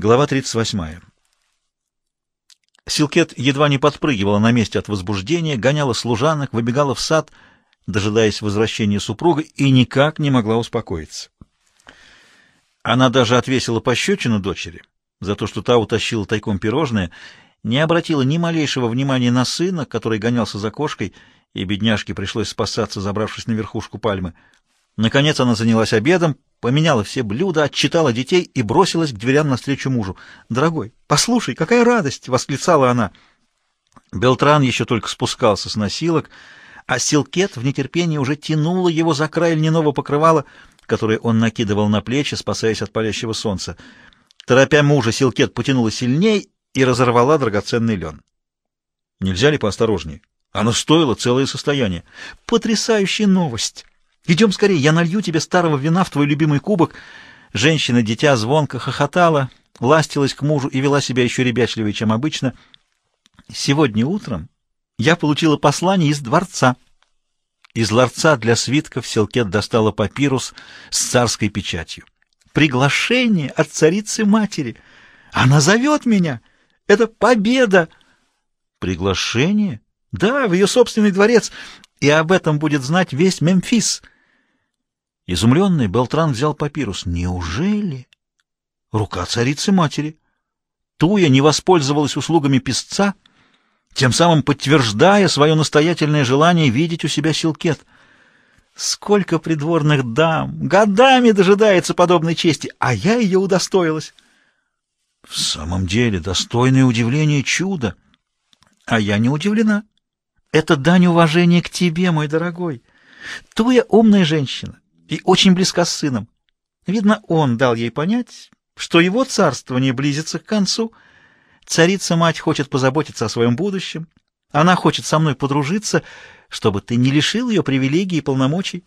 Глава 38. Силкет едва не подпрыгивала на месте от возбуждения, гоняла служанок, выбегала в сад, дожидаясь возвращения супруга, и никак не могла успокоиться. Она даже отвесила пощечину дочери за то, что та утащила тайком пирожное, не обратила ни малейшего внимания на сына, который гонялся за кошкой, и бедняжке пришлось спасаться, забравшись на верхушку пальмы. Наконец она занялась обедом, поменяла все блюда, отчитала детей и бросилась к дверям навстречу мужу. «Дорогой, послушай, какая радость!» — восклицала она. Белтран еще только спускался с носилок, а Силкет в нетерпении уже тянула его за край льняного покрывала, которое он накидывал на плечи, спасаясь от палящего солнца. Торопя мужа, Силкет потянула сильней и разорвала драгоценный лен. Нельзя ли поосторожнее? Оно стоило целое состояние. Потрясающая новость! Идем скорее, я налью тебе старого вина в твой любимый кубок. Женщина-дитя звонко хохотала, ластилась к мужу и вела себя еще ребячливее, чем обычно. Сегодня утром я получила послание из дворца. Из ларца для свитков Селкет достала папирус с царской печатью. Приглашение от царицы-матери. Она зовет меня. Это победа. Приглашение? Да, в ее собственный дворец. И об этом будет знать весь Мемфис. Изумленный Белтран взял папирус. Неужели? Рука царицы-матери. Туя не воспользовалась услугами писца, тем самым подтверждая свое настоятельное желание видеть у себя Силкет. Сколько придворных дам годами дожидается подобной чести, а я ее удостоилась. В самом деле, достойное удивление чудо. А я не удивлена. Это дань уважения к тебе, мой дорогой. Туя умная женщина и очень близка с сыном. Видно, он дал ей понять, что его царствование близится к концу. Царица-мать хочет позаботиться о своем будущем. Она хочет со мной подружиться, чтобы ты не лишил ее привилегий и полномочий.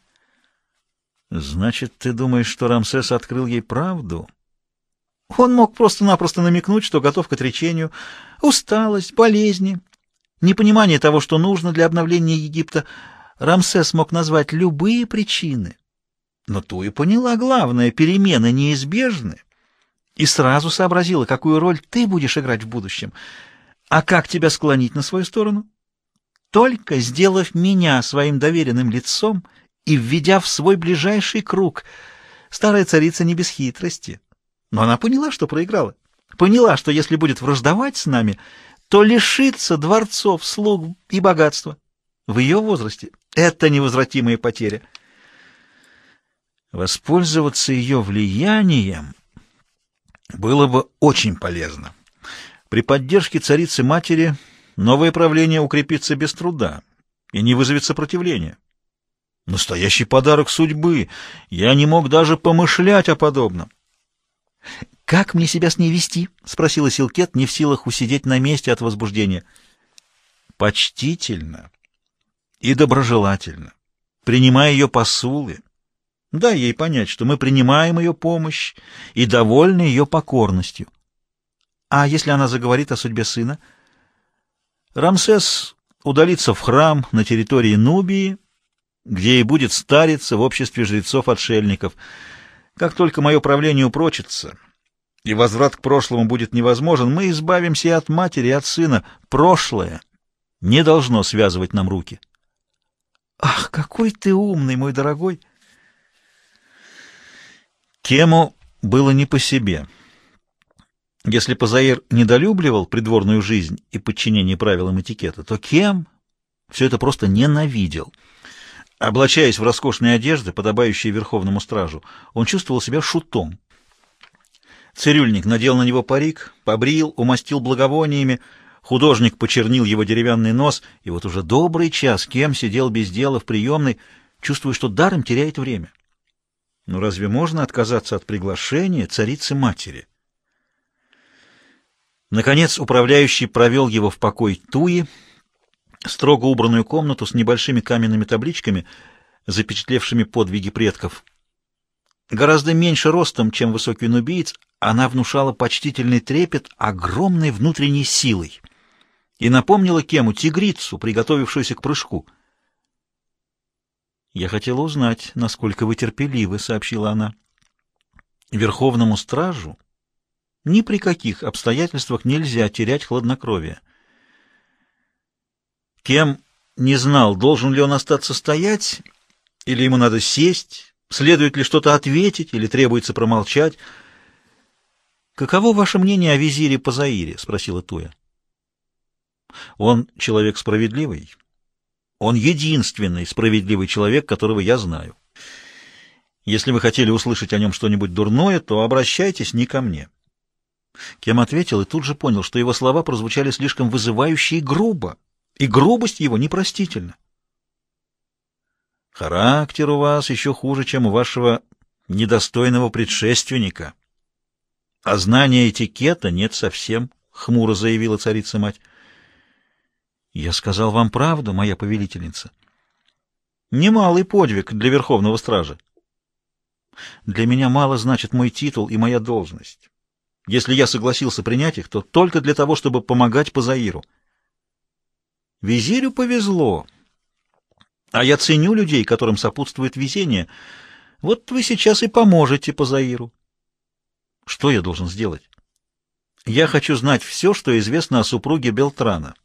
Значит, ты думаешь, что Рамсес открыл ей правду? Он мог просто-напросто намекнуть, что готов к отречению. Усталость, болезни, непонимание того, что нужно для обновления Египта. Рамсес мог назвать любые причины. Но Туи поняла главное — перемены неизбежны, и сразу сообразила, какую роль ты будешь играть в будущем. А как тебя склонить на свою сторону? Только сделав меня своим доверенным лицом и введя в свой ближайший круг. Старая царица не без хитрости. Но она поняла, что проиграла. Поняла, что если будет враждовать с нами, то лишится дворцов, слуг и богатства. В ее возрасте это невозвратимая потеря. Воспользоваться ее влиянием было бы очень полезно. При поддержке царицы-матери новое правление укрепится без труда и не вызовет сопротивления. Настоящий подарок судьбы. Я не мог даже помышлять о подобном. «Как мне себя с ней вести?» — спросила Силкет, не в силах усидеть на месте от возбуждения. «Почтительно и доброжелательно, принимая ее посулы, Дай ей понять, что мы принимаем ее помощь и довольны ее покорностью. А если она заговорит о судьбе сына? Рамсес удалится в храм на территории Нубии, где и будет стариться в обществе жрецов-отшельников. Как только мое правление упрочится, и возврат к прошлому будет невозможен, мы избавимся и от матери, и от сына. Прошлое не должно связывать нам руки. Ах, какой ты умный, мой дорогой! Кему было не по себе. Если Пазаир недолюбливал придворную жизнь и подчинение правилам этикета, то Кем все это просто ненавидел. Облачаясь в роскошные одежды, подобающие верховному стражу, он чувствовал себя шутом. Цирюльник надел на него парик, побрил, умастил благовониями, художник почернил его деревянный нос, и вот уже добрый час Кем сидел без дела в приемной, чувствуя, что даром теряет время. Но разве можно отказаться от приглашения царицы-матери? Наконец управляющий провел его в покой Туи, строго убранную комнату с небольшими каменными табличками, запечатлевшими подвиги предков. Гораздо меньше ростом, чем высокий нубиец, она внушала почтительный трепет огромной внутренней силой и напомнила Кему тигрицу, приготовившуюся к прыжку — «Я хотела узнать, насколько вы терпеливы», — сообщила она. «Верховному стражу Ни при каких обстоятельствах нельзя терять хладнокровие. Кем не знал, должен ли он остаться стоять, или ему надо сесть, следует ли что-то ответить, или требуется промолчать. «Каково ваше мнение о визире Пазаире?» — спросила Туя. «Он человек справедливый. Он единственный справедливый человек, которого я знаю. Если вы хотели услышать о нем что-нибудь дурное, то обращайтесь не ко мне». Кем ответил и тут же понял, что его слова прозвучали слишком вызывающе и грубо, и грубость его непростительна. «Характер у вас еще хуже, чем у вашего недостойного предшественника. А знания этикета нет совсем», — хмуро заявила царица-мать. «Я сказал вам правду, моя повелительница. Немалый подвиг для верховного стража. Для меня мало значит мой титул и моя должность. Если я согласился принять их, то только для того, чтобы помогать Пазаиру. Визирю повезло, а я ценю людей, которым сопутствует везение. Вот вы сейчас и поможете Пазаиру. Что я должен сделать? Я хочу знать все, что известно о супруге Белтрана.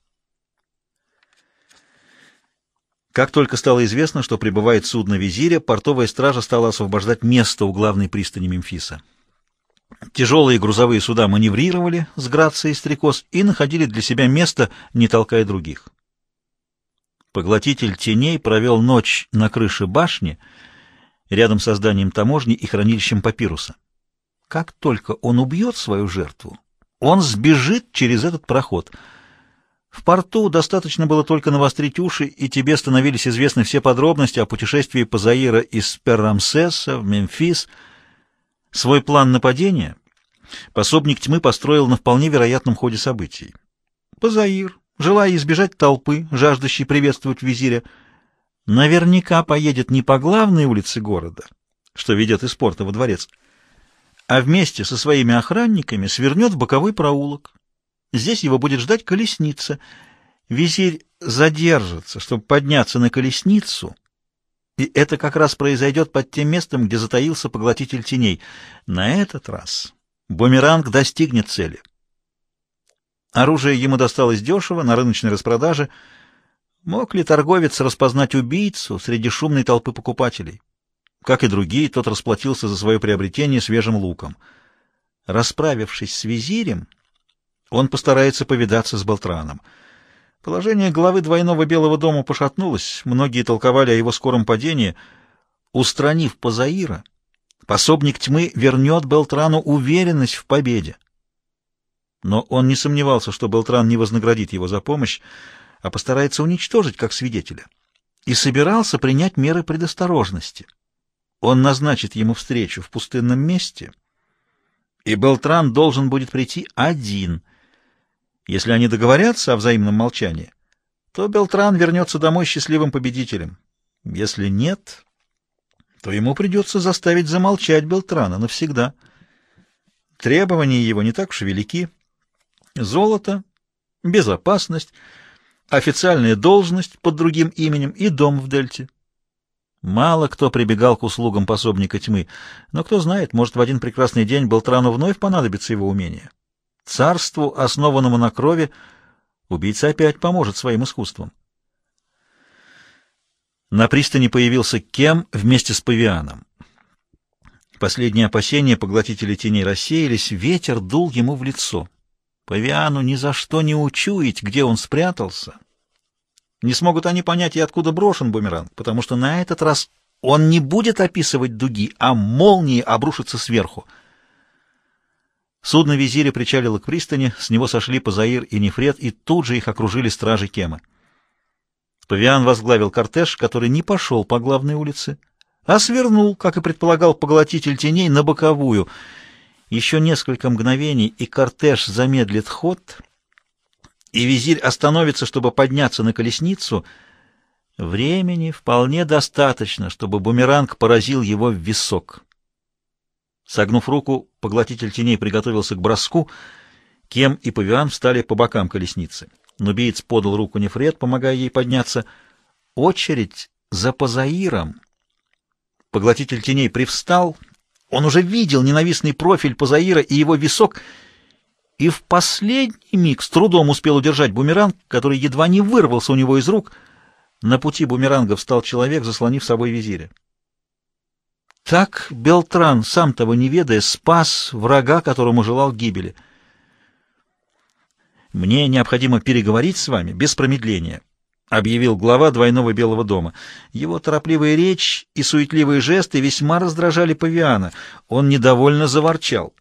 Как только стало известно, что прибывает судно визиря, портовая стража стала освобождать место у главной пристани Мемфиса. Тяжелые грузовые суда маневрировали с грацией стрекоз и находили для себя место, не толкая других. Поглотитель теней провел ночь на крыше башни, рядом с зданием таможни и хранилищем папируса. Как только он убьет свою жертву, он сбежит через этот проход. В порту достаточно было только навострить уши, и тебе становились известны все подробности о путешествии Пазаира из Перрамсеса в Мемфис — Свой план нападения пособник тьмы построил на вполне вероятном ходе событий. Позаир, желая избежать толпы, жаждущей приветствовать визиря, наверняка поедет не по главной улице города, что ведет из порта во дворец, а вместе со своими охранниками свернет в боковой проулок. Здесь его будет ждать колесница. Визирь задержится, чтобы подняться на колесницу — и это как раз произойдет под тем местом, где затаился поглотитель теней. На этот раз бумеранг достигнет цели. Оружие ему досталось дешево, на рыночной распродаже. Мог ли торговец распознать убийцу среди шумной толпы покупателей? Как и другие, тот расплатился за свое приобретение свежим луком. Расправившись с визирем, он постарается повидаться с Болтраном — Положение главы двойного Белого дома пошатнулось, многие толковали о его скором падении. Устранив Пазаира, пособник тьмы вернет Белтрану уверенность в победе. Но он не сомневался, что Белтран не вознаградит его за помощь, а постарается уничтожить как свидетеля, и собирался принять меры предосторожности. Он назначит ему встречу в пустынном месте, и Белтран должен будет прийти один — если они договорятся о взаимном молчании, то Белтран вернется домой счастливым победителем. Если нет, то ему придется заставить замолчать Белтрана навсегда. Требования его не так уж велики. Золото, безопасность, официальная должность под другим именем и дом в Дельте. Мало кто прибегал к услугам пособника тьмы, но кто знает, может, в один прекрасный день Белтрану вновь понадобится его умение. Царству, основанному на крови, убийца опять поможет своим искусством. На пристани появился Кем вместе с Павианом. Последние опасения поглотителей теней рассеялись, ветер дул ему в лицо. Павиану ни за что не учуять, где он спрятался. Не смогут они понять и откуда брошен бумеранг, потому что на этот раз он не будет описывать дуги, а молнии обрушатся сверху — Судно визиря причалило к пристани, с него сошли Пазаир и Нефред, и тут же их окружили стражи Кема. Павиан возглавил кортеж, который не пошел по главной улице, а свернул, как и предполагал поглотитель теней, на боковую. Еще несколько мгновений, и кортеж замедлит ход, и визирь остановится, чтобы подняться на колесницу. Времени вполне достаточно, чтобы бумеранг поразил его в висок. Согнув руку, поглотитель теней приготовился к броску. Кем и Павиан встали по бокам колесницы. Нубиец подал руку Нефред, помогая ей подняться. Очередь за Пазаиром. Поглотитель теней привстал. Он уже видел ненавистный профиль Пазаира и его висок, и в последний миг с трудом успел удержать бумеранг, который едва не вырвался у него из рук. На пути бумеранга встал человек, заслонив собой визиря. Так Белтран, сам того не ведая, спас врага, которому желал гибели. «Мне необходимо переговорить с вами без промедления», — объявил глава двойного Белого дома. Его торопливая речь и суетливые жесты весьма раздражали Павиана. Он недовольно заворчал.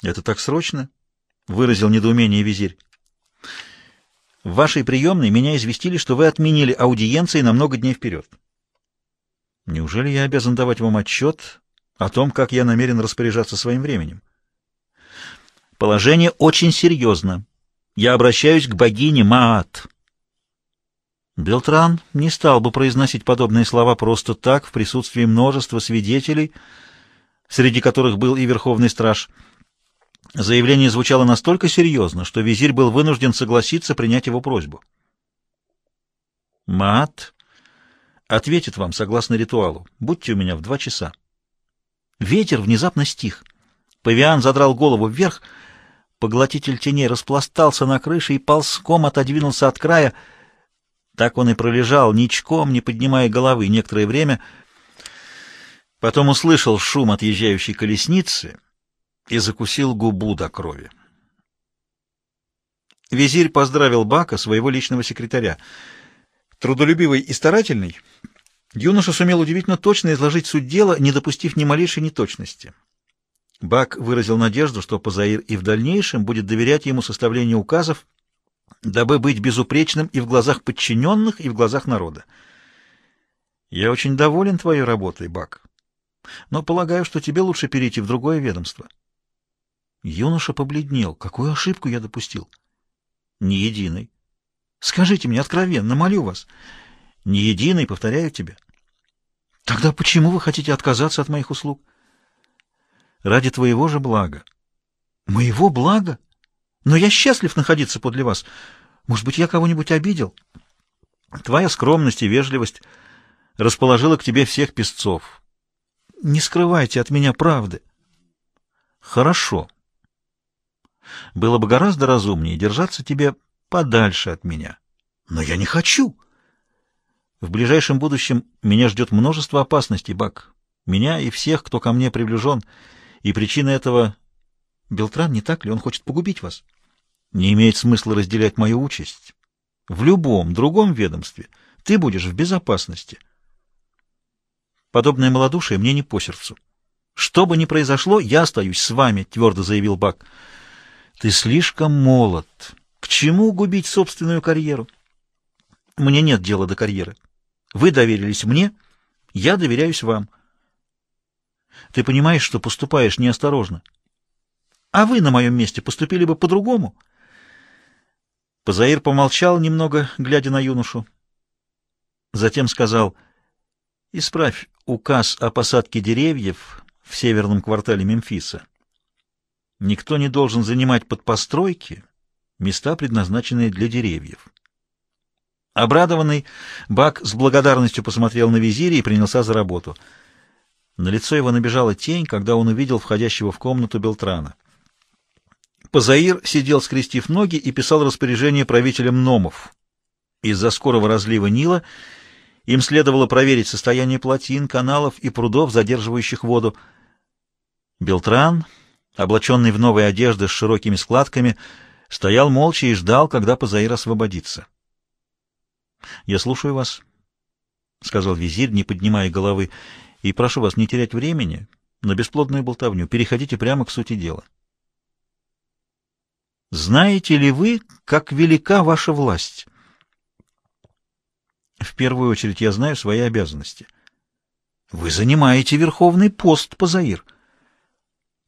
«Это так срочно?» — выразил недоумение визирь. «В вашей приемной меня известили, что вы отменили аудиенции на много дней вперед». Неужели я обязан давать вам отчет о том, как я намерен распоряжаться своим временем? Положение очень серьезно. Я обращаюсь к богине Маат. Белтран не стал бы произносить подобные слова просто так в присутствии множества свидетелей, среди которых был и Верховный Страж. Заявление звучало настолько серьезно, что визирь был вынужден согласиться принять его просьбу. Маат ответит вам согласно ритуалу. Будьте у меня в два часа. Ветер внезапно стих. Павиан задрал голову вверх, поглотитель теней распластался на крыше и ползком отодвинулся от края. Так он и пролежал, ничком, не поднимая головы, некоторое время. Потом услышал шум отъезжающей колесницы и закусил губу до крови. Визирь поздравил Бака, своего личного секретаря. Трудолюбивый и старательный, юноша сумел удивительно точно изложить суть дела, не допустив ни малейшей неточности. Бак выразил надежду, что Пазаир и в дальнейшем будет доверять ему составлению указов, дабы быть безупречным и в глазах подчиненных, и в глазах народа. «Я очень доволен твоей работой, Бак, но полагаю, что тебе лучше перейти в другое ведомство». Юноша побледнел. «Какую ошибку я допустил?» «Ни единой. Скажите мне откровенно, молю вас. Ни единый, повторяю тебе. Тогда почему вы хотите отказаться от моих услуг? Ради твоего же блага. Моего блага? Но я счастлив находиться подле вас. Может быть, я кого-нибудь обидел? Твоя скромность и вежливость расположила к тебе всех песцов. Не скрывайте от меня правды. Хорошо. Было бы гораздо разумнее держаться тебе подальше от меня. Но я не хочу. В ближайшем будущем меня ждет множество опасностей, Бак. Меня и всех, кто ко мне приближен. И причина этого... Белтран, не так ли? Он хочет погубить вас. Не имеет смысла разделять мою участь. В любом другом ведомстве ты будешь в безопасности. Подобное малодушие мне не по сердцу. Что бы ни произошло, я остаюсь с вами, твердо заявил Бак. Ты слишком молод. К чему губить собственную карьеру? Мне нет дела до карьеры. Вы доверились мне, я доверяюсь вам. Ты понимаешь, что поступаешь неосторожно. А вы на моем месте поступили бы по-другому. Позаир помолчал немного, глядя на юношу. Затем сказал, «Исправь указ о посадке деревьев в северном квартале Мемфиса. Никто не должен занимать под постройки места, предназначенные для деревьев. Обрадованный, Бак с благодарностью посмотрел на визиря и принялся за работу. На лицо его набежала тень, когда он увидел входящего в комнату Белтрана. Позаир сидел, скрестив ноги, и писал распоряжение правителям Номов. Из-за скорого разлива Нила им следовало проверить состояние плотин, каналов и прудов, задерживающих воду. Белтран, облаченный в новые одежды с широкими складками, стоял молча и ждал, когда Пазаир освободится. — Я слушаю вас, — сказал визирь, не поднимая головы, — и прошу вас не терять времени на бесплодную болтовню. Переходите прямо к сути дела. Знаете ли вы, как велика ваша власть? В первую очередь я знаю свои обязанности. Вы занимаете верховный пост, Пазаир. —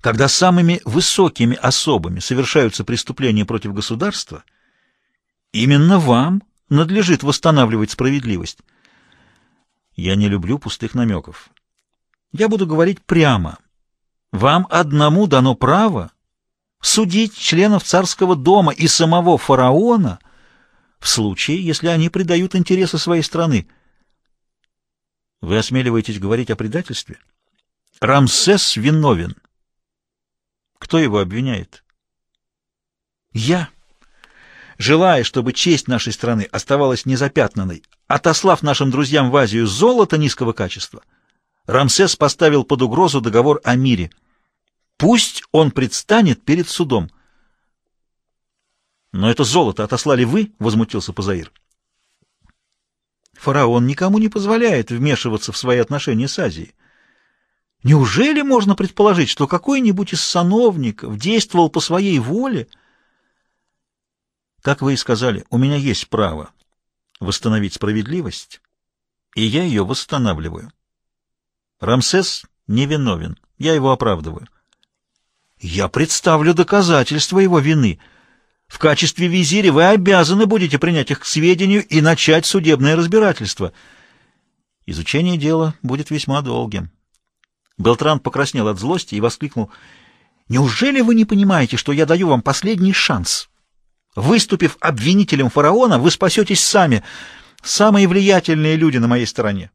когда самыми высокими особами совершаются преступления против государства, именно вам надлежит восстанавливать справедливость. Я не люблю пустых намеков. Я буду говорить прямо. Вам одному дано право судить членов царского дома и самого фараона в случае, если они предают интересы своей страны. Вы осмеливаетесь говорить о предательстве? Рамсес виновен. Кто его обвиняет? Я, желая, чтобы честь нашей страны оставалась незапятнанной, отослав нашим друзьям в Азию золото низкого качества, Рамсес поставил под угрозу договор о мире. Пусть он предстанет перед судом. «Но это золото отослали вы?» — возмутился Пазаир. Фараон никому не позволяет вмешиваться в свои отношения с Азией. Неужели можно предположить, что какой-нибудь из сановников действовал по своей воле? Как вы и сказали, у меня есть право восстановить справедливость, и я ее восстанавливаю. Рамсес невиновен, я его оправдываю. Я представлю доказательства его вины — в качестве визиря вы обязаны будете принять их к сведению и начать судебное разбирательство. Изучение дела будет весьма долгим. Белтран покраснел от злости и воскликнул. «Неужели вы не понимаете, что я даю вам последний шанс? Выступив обвинителем фараона, вы спасетесь сами. Самые влиятельные люди на моей стороне.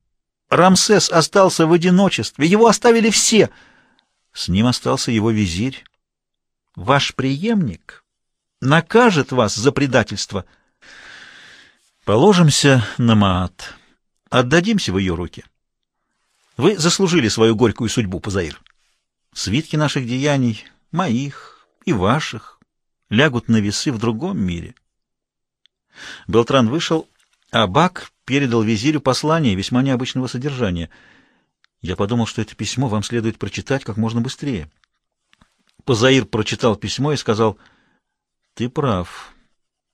Рамсес остался в одиночестве, его оставили все. С ним остался его визирь. Ваш преемник...» накажет вас за предательство. Положимся на Маат. Отдадимся в ее руки. Вы заслужили свою горькую судьбу, Пазаир. Свитки наших деяний, моих и ваших, лягут на весы в другом мире. Белтран вышел, а Бак передал визирю послание весьма необычного содержания. Я подумал, что это письмо вам следует прочитать как можно быстрее. Пазаир прочитал письмо и сказал — ты прав.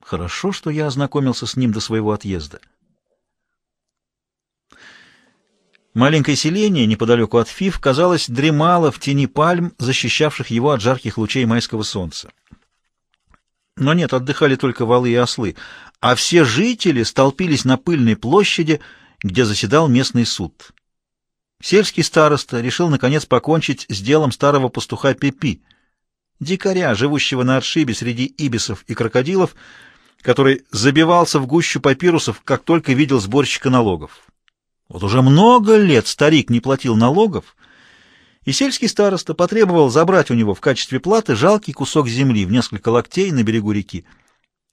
Хорошо, что я ознакомился с ним до своего отъезда. Маленькое селение неподалеку от Фив, казалось, дремало в тени пальм, защищавших его от жарких лучей майского солнца. Но нет, отдыхали только валы и ослы, а все жители столпились на пыльной площади, где заседал местный суд. Сельский староста решил, наконец, покончить с делом старого пастуха Пепи — дикаря, живущего на отшибе среди ибисов и крокодилов, который забивался в гущу папирусов, как только видел сборщика налогов. Вот уже много лет старик не платил налогов, и сельский староста потребовал забрать у него в качестве платы жалкий кусок земли в несколько локтей на берегу реки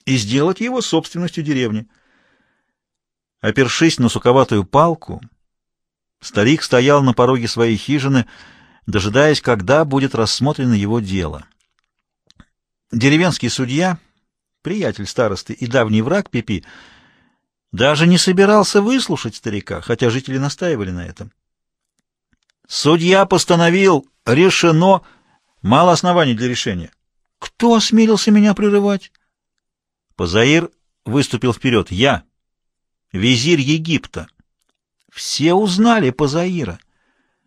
и сделать его собственностью деревни. Опершись на суковатую палку, старик стоял на пороге своей хижины, дожидаясь, когда будет рассмотрено его дело. Деревенский судья, приятель старосты и давний враг Пипи, даже не собирался выслушать старика, хотя жители настаивали на этом. Судья постановил, решено, мало оснований для решения. Кто осмелился меня прерывать? Позаир выступил вперед. Я, визирь Египта. Все узнали Позаира.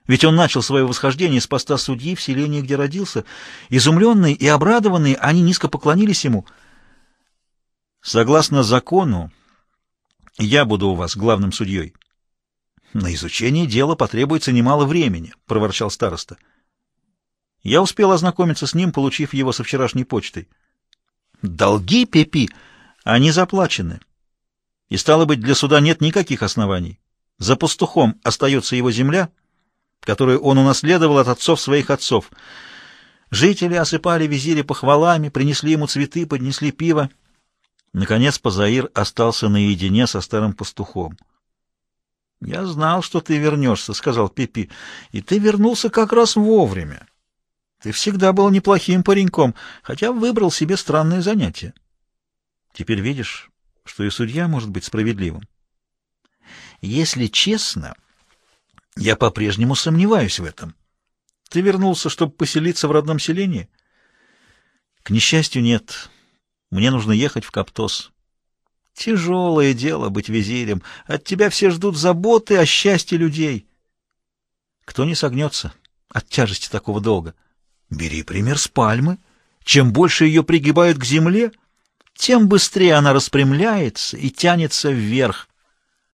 Ведь он начал свое восхождение с поста судьи в селении, где родился. Изумленные и обрадованные, они низко поклонились ему. «Согласно закону, я буду у вас главным судьей». «На изучение дела потребуется немало времени», — проворчал староста. «Я успел ознакомиться с ним, получив его со вчерашней почтой». «Долги, Пепи, они заплачены. И, стало быть, для суда нет никаких оснований. За пастухом остается его земля» которую он унаследовал от отцов своих отцов. Жители осыпали визиря похвалами, принесли ему цветы, поднесли пиво. Наконец Пазаир остался наедине со старым пастухом. — Я знал, что ты вернешься, — сказал Пипи, — и ты вернулся как раз вовремя. Ты всегда был неплохим пареньком, хотя выбрал себе странное занятие. Теперь видишь, что и судья может быть справедливым. Если честно... Я по-прежнему сомневаюсь в этом. Ты вернулся, чтобы поселиться в родном селении? К несчастью, нет. Мне нужно ехать в Каптос. Тяжелое дело быть визирем. От тебя все ждут заботы о счастье людей. Кто не согнется от тяжести такого долга? Бери пример с пальмы. Чем больше ее пригибают к земле, тем быстрее она распрямляется и тянется вверх.